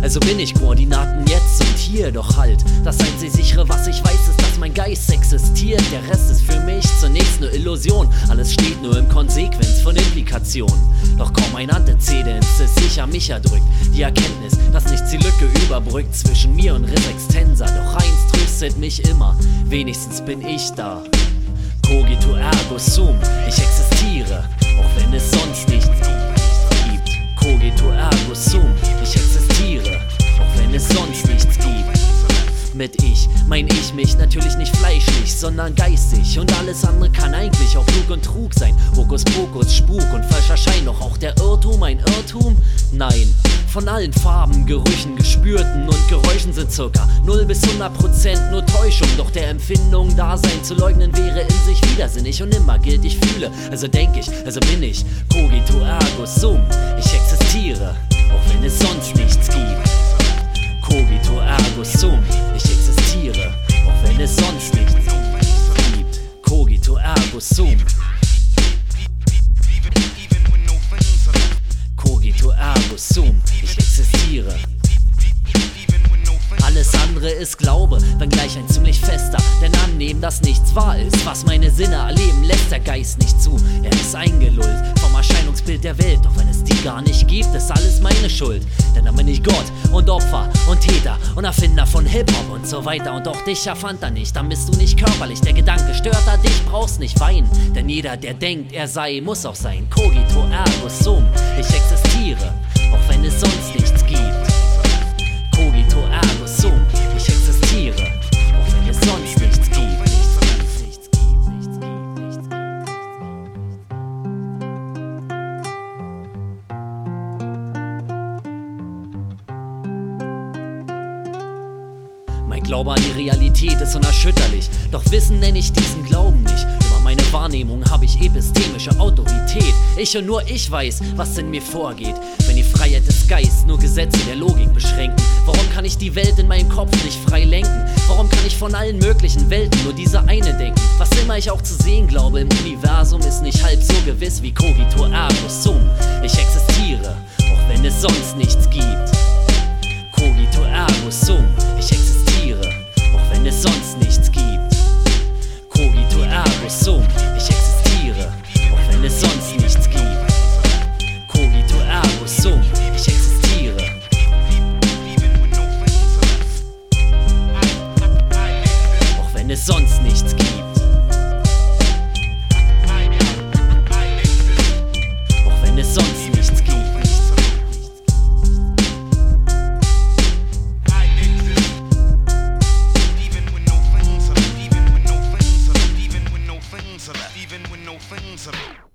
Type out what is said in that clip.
Also bin ich Koordinaten jetzt und hier, doch halt. Das einzig sichere, was ich weiß, ist, dass mein Geist existiert. Der Rest ist für mich zunächst nur Illusion. Alles steht nur im Konsequenz von Implikationen. Doch kaum ein Antezedens ist sicher mich erdrückt. Die Erkenntnis, dass nichts die Lücke überbrückt zwischen mir und Res Extensa. Doch eins tröstet mich immer, wenigstens bin ich da. Cogito ergo sum, ich existiere, Mit ich mein ich mich natürlich nicht fleischlich, sondern geistig. Und alles andere kann eigentlich auch Lug und Trug sein. Hokus Pokus, Spuk und falscher Schein. Doch auch der Irrtum ein Irrtum? Nein. Von allen Farben, Gerüchen, Gespürten und Geräuschen sind circa 0 bis 100 Prozent nur Täuschung. Doch der Empfindung Dasein zu leugnen wäre in sich widersinnig und immer gilt, ich fühle. Also denk ich, also bin ich. Cogito ergo sum. Ich existiere, auch wenn es sonst nichts gibt. Cogito ergo sum, es sonst nichts gibt. Cogito ergo sum. Cogito ergo sum, ich existiere. Alles andere ist Glaube, wenngleich ein ziemlich fester. Denn annehmen, dass nichts wahr ist, was meine Sinne erleben, lässt der Geist nicht zu. Er ist eingelullt vom Erscheinungsbild der Welt. Doch wenn es die gar nicht gibt, ist alles meine Schuld. Denn dann bin ich Gott und Opfer und Täter und Erfinder von Hip-Hop und so weiter. Und auch dich erfand er nicht, dann bist du nicht körperlich. Der Gedanke stört er dich, brauchst nicht weinen. Denn jeder, der denkt, er sei, muss auch sein. Cogito ergo sum, ich existiere, auch wenn es Mein Glaube an die Realität ist unerschütterlich, doch Wissen nenne ich diesen Glauben nicht. Über meine Wahrnehmung habe ich epistemische Autorität. Ich und nur ich weiß, was in mir vorgeht. Wenn die Freiheit des Geistes nur Gesetze der Logik beschränken, warum kann ich die Welt in meinem Kopf nicht frei lenken? Warum kann ich von allen möglichen Welten nur diese eine denken? Was immer ich auch zu sehen glaube im Universum ist nicht halb so gewiss wie Cogito ergo sum. Ich existiere, auch wenn es sonst nichts gibt. Cogito ergo sum, Chromosom, ich existiere, auch wenn es sonst nichts gibt. Cogito ergo sum, ich existiere. Auch wenn es sonst nichts gibt.